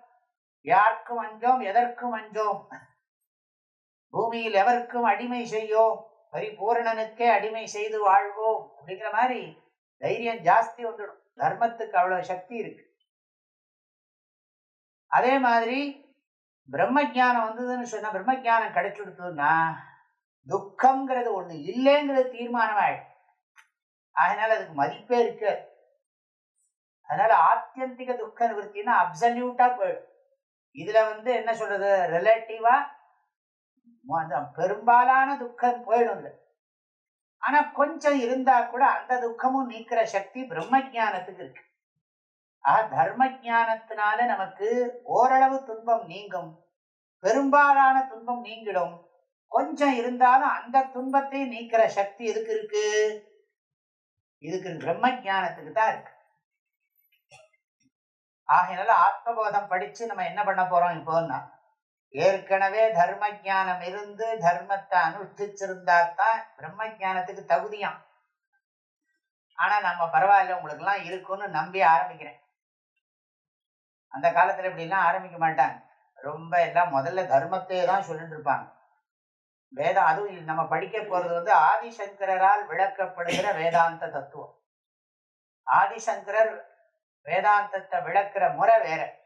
யாருக்கும் அஞ்சோம் எதற்கும் அஞ்சோம் பூமியில் எவருக்கும் அடிமை செய்யோ? பரிபூரணனுக்கே அடிமை செய்து வாழ்வோம் அப்படிங்கிற மாதிரி தைரியம் ஜாஸ்தி வந்துடும். தர்மத்துக்கு அவ்வளவு சக்தி இருக்கு. அதே மாதிரி பிரம்ம ஜானம் வந்ததுன்னு சொன்னா பிரம்ம ஜானம் கிடைச்சுடுத்துன்னா துக்கம்ங்கிறது ஒண்ணு இல்லைங்கிறது தீர்மானம் ஆயிடும். அதனால அதுக்கு மதிப்பே இருக்கு. அதனால ஆத்தியந்திக துக்க நிவர்த்தின்னா அப்சல்யூட்டா போயிடும். இதுல வந்து என்ன சொல்றது? ரிலேட்டிவா பெரும்பாலான துக்கம் போயிடும் ஆனா கொஞ்சம் இருந்தா கூட அந்த துக்கமும் நீக்கிற சக்தி பிரம்ம ஜானத்துக்கு இருக்கு. ஆஹ் தர்ம ஜானத்தினால நமக்கு ஓரளவு துன்பம் நீங்கும். பெரும்பாலான துன்பம் நீங்கிடும். கொஞ்சம் இருந்தாலும் அந்த துன்பத்தை நீக்கிற சக்தி எதுக்கு இருக்கு? இதுக்கு பிரம்ம ஜானத்துக்கு தான் இருக்கு. ஆகையினால ஆத்மபோதம் படிச்சு நம்ம என்ன பண்ண போறோம் இப்போன்னா ஏற்கனவே தர்ம ஜானம் இருந்து தர்மத்தை அனுஷ்டிச்சிருந்தாத்தான் பிரம்ம ஜானத்துக்கு தகுதியாம். ஆனா நம்ம பரவாயில்ல உங்களுக்கு எல்லாம் இருக்கும்னு நம்பி ஆரம்பிக்கிறேன். அந்த காலத்துல இப்படிலாம் ஆரம்பிக்க மாட்டாங்க. ரொம்ப எல்லாம் முதல்ல தர்மத்தையே தான் சொல்லிட்டு இருப்பாங்க. வேதம் அதுவும் நம்ம படிக்க போறது வந்து ஆதிசங்கரால் விளக்கப்படுகிற வேதாந்த தத்துவம். ஆதிசங்கரர் வேதாந்தத்தை விளக்குற முறை வேற.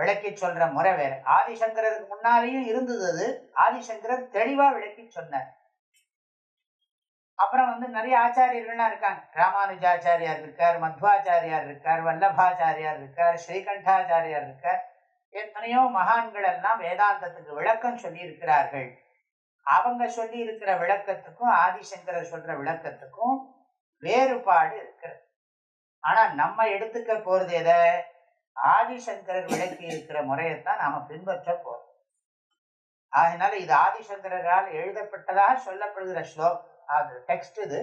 விளக்கி சொல்ற முறை வேற. ஆதிசங்கரருக்கு முன்னாலேயும் இருந்தது அது. ஆதிசங்கரர் தெளிவா விளக்கி சொன்னார். அப்புறம் வந்து நிறைய ஆச்சாரியர்கள்லாம் இருக்காங்க. ராமானுஜாச்சாரியார் இருக்கார் மத்வாச்சாரியார் இருக்கார் வல்லபாச்சாரியார் இருக்கார் ஸ்ரீகண்டாச்சாரியார் இருக்கார். எத்தனையோ மகான்கள் எல்லாம் வேதாந்தத்துக்கு விளக்கம் சொல்லி இருக்கிறார்கள் அவங்க சொல்லி இருக்கிற விளக்கத்துக்கும் ஆதிசங்கரர் சொல்ற விளக்கத்துக்கும் வேறுபாடு இருக்கிறது ஆனா நம்ம எடுத்துக்க போறது எதை? ஆதிசங்கரர் விளக்கி இருக்கிற முறையைத்தான் நாம பின்பற்ற போறோம். அதனால இது ஆதிசங்கரால் எழுதப்பட்டதாக சொல்லப்படுகிற ஸ்லோ அது டெக்ஸ்ட் இது.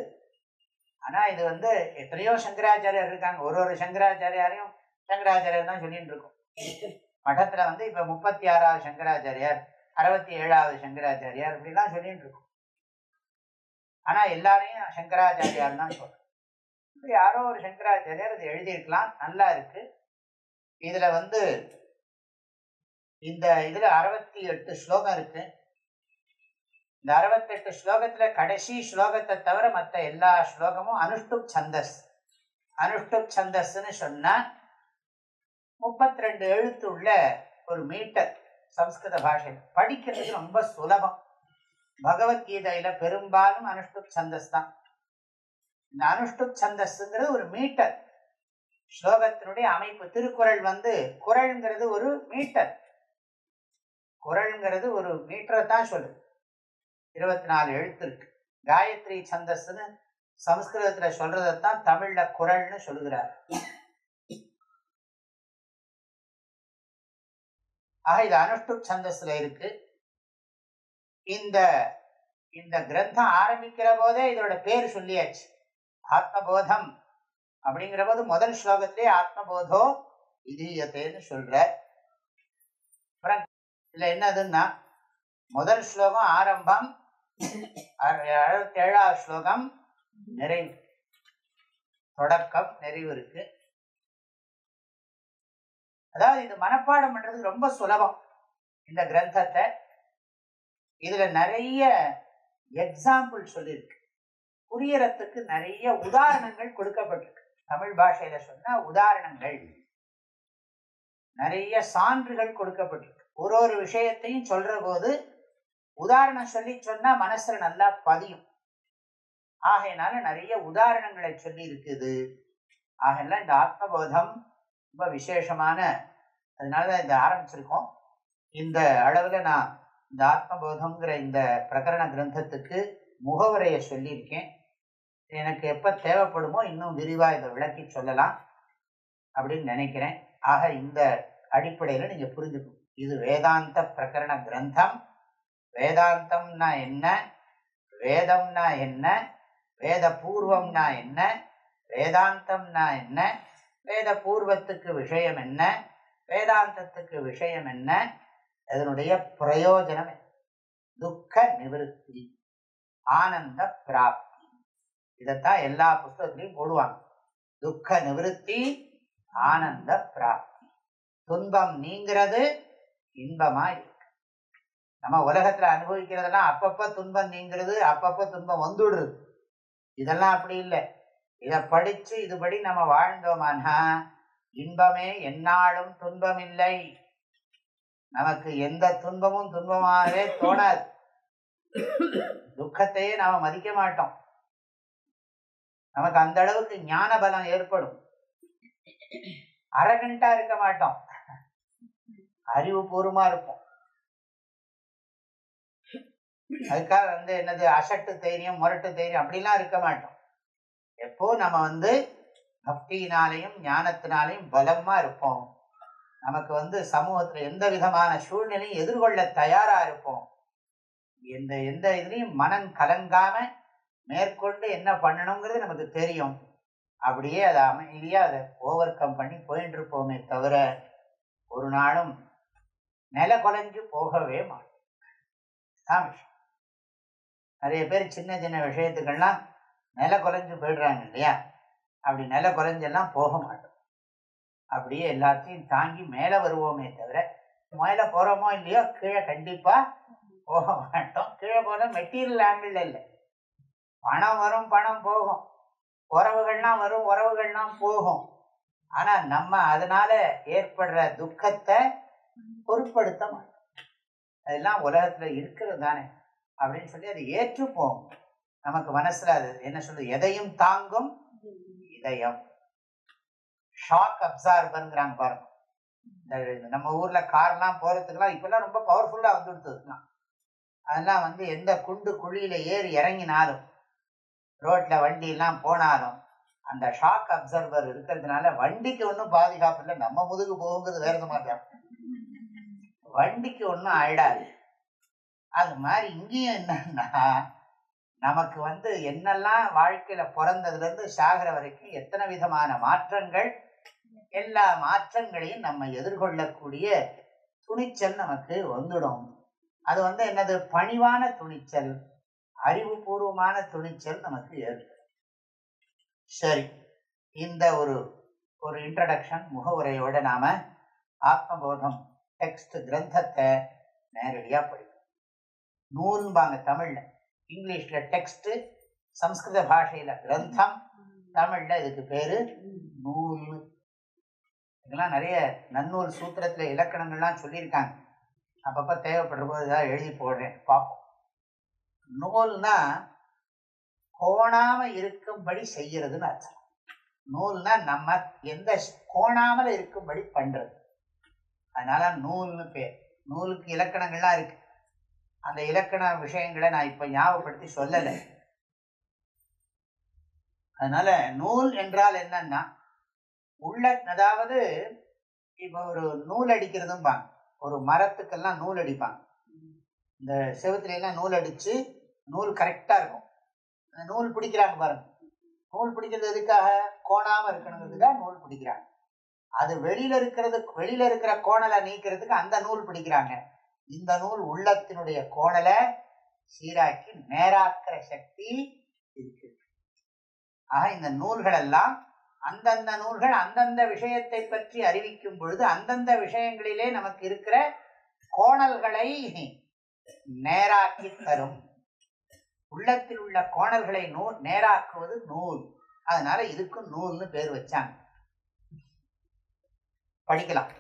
ஆனா இது வந்து எத்தனையோ சங்கராச்சாரியார் இருக்காங்க. ஒரு ஒரு சங்கராச்சாரியாரையும் சங்கராச்சாரியர் தான் சொல்லிட்டு இருக்கும். மட்டத்துல வந்து இப்ப முப்பத்தி ஆறாவது சங்கராச்சாரியார் அறுபத்தி ஏழாவது சங்கராச்சாரியார் இப்படிலாம் சொல்லிட்டு இருக்கும். ஆனா எல்லாரையும் சங்கராச்சாரியார் தான் சொல்றோம். யாரோ ஒரு சங்கராச்சாரியார் இது எழுதியிருக்கலாம். நல்லா இருக்கு. இதுல வந்து இந்த இதுல அறுபத்தி எட்டு ஸ்லோகம் இருக்கு. இந்த அறுபத்தெட்டு ஸ்லோகத்துல கடைசி ஸ்லோகத்தை தவிர மற்ற எல்லா ஸ்லோகமும் அனுஷ்டுப் சந்தஸ். அனுஷ்டுப் சந்தஸ்ன்னு சொன்னா முப்பத்தி ரெண்டு எழுத்து உள்ள ஒரு மீட்டர் சம்ஸ்கிருத பாஷையில் படிக்கிறதுக்கு ரொம்ப சுலபம். பகவத்கீதையில பெரும்பாலும் அனுஷ்டுப் சந்தஸ் தான். இந்த அனுஷ்டுப் சந்தஸ்ங்கிறது ஒரு மீட்டர். ஸ்லோகத்தினுடைய அமைப்பு திருக்குறள் வந்து குரல்ங்கிறது ஒரு மீட்டர். குரல்ங்கிறது ஒரு மீட்டரை தான் சொல்லுது. இருபத்தி நாலு எழுத்து இருக்கு. காயத்ரி சந்தஸ்ன்னு சமஸ்கிருதத்துல சொல்றதைத்தான் தமிழ்ல குரல்னு சொல்லுகிறார். ஆக இது அனுஷ்டு சந்தஸ்ல இருக்கு. இந்த இந்த கிரந்தம் ஆரம்பிக்கிற போதே இதோட பேர் சொல்லியாச்சு. ஆத்மபோதம் அப்படிங்கிற போது முதல் ஸ்லோகத்திலே ஆத்மபோதோ இதீயத்தேன்னு சொல்ற அப்புறம் இதுல என்னதுன்னா முதல் ஸ்லோகம் ஆரம்பம் அறுபத்தி ஏழாவது ஸ்லோகம் நிறைவு. தொடக்கம் நிறைவு இருக்கு. அதாவது இது மனப்பாடம் பண்றது ரொம்ப சுலபம் இந்த கிரந்தத்தை. இதுல நிறைய எக்ஸாம்பிள் சொல்லியிருக்கு புரியறதுக்கு நிறைய உதாரணங்கள் கொடுக்கப்பட்டிருக்கு. தமிழ் பாஷையில சொன்னா உதாரணங்கள். நிறைய சான்றுகள் கொடுக்கப்பட்டிருக்கு. ஒரு ஒரு விஷயத்தையும் சொல்ற போது உதாரணம் சொல்லி சொன்னா மனசுல நல்லா பதியும். ஆகையினால நிறைய உதாரணங்களை சொல்லி இருக்குது. ஆகையெல்லாம் இந்த ஆத்மபோதம் ரொம்ப விசேஷமான அதனாலதான் இந்த ஆரம்பிச்சிருக்கோம். இந்த அளவுல நான் இந்த ஆத்மபோதம்ங்கிற இந்த பிரகரண கிரந்தத்துக்கு முகவரையை சொல்லியிருக்கேன். எனக்கு எப்போ தேவைப்படுமோ இன்னும் விரிவாக இதை விளக்கி சொல்லலாம் அப்படின்னு நினைக்கிறேன். ஆக இந்த அடிப்படையில் நீங்கள் புரிஞ்சுக்கணும். இது வேதாந்த பிரகரண கிரந்தம். வேதாந்தம்னா என்ன? வேதம்னா என்ன? வேத பூர்வம்னா என்ன? வேதாந்தம்னா என்ன? வேத பூர்வத்துக்கு விஷயம் என்ன? வேதாந்தத்துக்கு விஷயம் என்ன? அதனுடைய பிரயோஜனம் துக்க நிவிருத்தி. ஆனந்த பிராப்தி. இதைத்தான் எல்லா புஸ்தகத்திலையும் போடுவாங்க. துக்க நிவிருத்தி ஆனந்த பிராப்தி. துன்பம் நீங்கிறது இன்பமா இருக்கு நம்ம உலகத்துல அனுபவிக்கிறதெல்லாம் அப்பப்ப துன்பம் நீங்கிறது அப்பப்ப துன்பம் வந்துடுறது. இதெல்லாம் அப்படி இல்லை. இதை படிச்சு இதுபடி நம்ம வாழ்ந்தோமானா இன்பமே எந்நாளும் துன்பம் இல்லை நமக்கு எந்த துன்பமும் துன்பமாகவே தோணாது. துக்கத்தையே நாம மதிக்க மாட்டோம். நமக்கு அந்த அளவுக்கு ஞான பலம் ஏற்படும். அரகண்டா இருக்க மாட்டோம். அறிவுபூர்வமா இருப்போம். அதுக்காக வந்து என்னது அசட்டு தைரியம் முரட்டு தைரியம் அப்படிலாம் இருக்க மாட்டோம். எப்போ நம்ம வந்து பக்தியினாலையும் ஞானத்தினாலையும் பலமா இருப்போம். நமக்கு வந்து சமூகத்துல எந்த விதமான சூழ்நிலையும் எதிர்கொள்ள தயாரா இருப்போம். எந்த எந்த இதுலையும் மனம் கலங்காம மேற்கொண்டு என்ன பண்ணணுங்கிறது நமக்கு தெரியும். அப்படியே அதை அமைதியா அதை ஓவர் கம் பண்ணி போயின்னு இருப்போமே தவிர ஒரு நாளும் நில குலைஞ்சு போகவே மாட்டோம். நிறைய பேர் சின்ன சின்ன விஷயத்துக்கெல்லாம் நில குலைஞ்சு போயிடுறாங்க இல்லையா? அப்படி நில குலைஞ்செல்லாம் போக மாட்டோம். அப்படியே எல்லாத்தையும் தாங்கி மேலே வருவோமே தவிர மேலே போகிறோமோ இல்லையோ கீழே கண்டிப்பாக போக மாட்டோம். கீழே போனால் மெட்டீரியல் ஆங்கிள் இல்லை. பணம் வரும் பணம் போகும். உறவுகள்லாம் வரும் உறவுகள்லாம் போகும். ஆனா நம்ம அதனால ஏற்படுற துக்கத்தை பொருட்படுத்த மாட்டோம். அதெல்லாம் உலகத்துல இருக்கிறது தானே? அப்படின்னு சொல்லி அதை ஏற்றுப்போம். நமக்கு மனசுல அது என்ன சொல்றது? எதையும் தாங்கும் இதயம். ஷாக் அப்சார்பருங்கிறாங்க பாருங்க. நம்ம ஊர்ல கார்லாம் போறதுக்கெல்லாம் இப்பெல்லாம் ரொம்ப பவர்ஃபுல்லா வந்துடுத்துலாம் அதெல்லாம் வந்து எந்த குண்டு குழியில ஏறி இறங்கினாலும் ரோட்ல வண்டியெல்லாம் போனாலும் அந்த ஷாக் அப்சர்வர் இருக்கிறதுனால வண்டிக்கு ஒன்றும் பாதுகாப்பு இல்லை. நம்ம முதுகு போகுங்கிறது வேற மாதிரி. வண்டிக்கு ஒன்றும் ஆயிடாது. அது மாதிரி இங்கேயும் என்னன்னா நமக்கு வந்து என்னெல்லாம் வாழ்க்கையில பிறந்ததுலேருந்து சாகிற வரைக்கும் எத்தனை விதமான மாற்றங்கள் எல்லா மாற்றங்களையும் நம்ம எதிர்கொள்ளக்கூடிய துணிச்சல் நமக்கு வந்துடும். அது வந்து என்னது? பணிவான துணிச்சல். அறிவுபூர்வமான துணிச்சல் நமக்கு ஏற்படும். சரி இந்த ஒரு ஒரு இன்ட்ரடக்ஷன் முகவுரையோட நாம் ஆத்மபோதம் டெக்ஸ்ட் கிரந்தத்தை நேரடியாக படிக்கணும் நூல்பாங்க தமிழில். இங்கிலீஷில் டெக்ஸ்ட்டு சம்ஸ்கிருத பாஷையில் கிரந்தம் தமிழில் இதுக்கு பேர் நூல். இதெல்லாம் நிறைய நன்னூல் சூத்திரத்தில் இலக்கணங்கள்லாம் சொல்லியிருக்காங்க. அப்பப்போ தேவைப்படுற போது ஏதாவது எழுதி போடுறேன் பார்ப்போம். நூல்னா கோணாம இருக்கும்படி செய்யறதுன்னு அர்த்தம். நூல்னா நம்ம எந்த கோணாமல் இருக்கும்படி பண்றது. அதனால நூல்னு பேர். நூலுக்கு இலக்கணங்கள்லாம் இருக்கு. அந்த இலக்கண விஷயங்களை நான் இப்ப ஞாபகப்படுத்தி சொல்லலை. அதனால நூல் என்றால் என்னன்னா உள்ள அதாவது இப்ப ஒரு நூல் அடிக்கிறதும்பாங்க. ஒரு மரத்துக்கெல்லாம் நூல் அடிப்பாங்க. இந்த செவத்துல எல்லாம் நூல் அடிச்சு நூல் கரெக்டா இருக்கும். அந்த நூல் பிடிக்கிறாங்க பாருங்க. நூல் பிடிக்கிறது எதுக்காக? கோணாம இருக்கணுங்கிறதுக்காக நூல் பிடிக்கிறாங்க. அது வெளியில இருக்கிறது வெளியில இருக்கிற கோணலை நீக்கிறதுக்கு அந்த நூல் பிடிக்கிறாங்க. இந்த நூல் உள்ளத்தினுடைய கோணலை சீராக்கி நேராக்கிற சக்தி இருக்கு. ஆக இந்த நூல்கள் எல்லாம் அந்தந்த நூல்கள் அந்தந்த விஷயத்தை பற்றி அறிவிக்கும் பொழுது அந்தந்த விஷயங்களிலே நமக்கு இருக்கிற கோணல்களை நேராக்கி தரும். உள்ளத்தில் உள்ள கோணல்களை நூல் நேராக்குவது நூல். அதனால இதுக்கும் நூல்னு பேர் வச்சாங்க. படிக்கலாம்.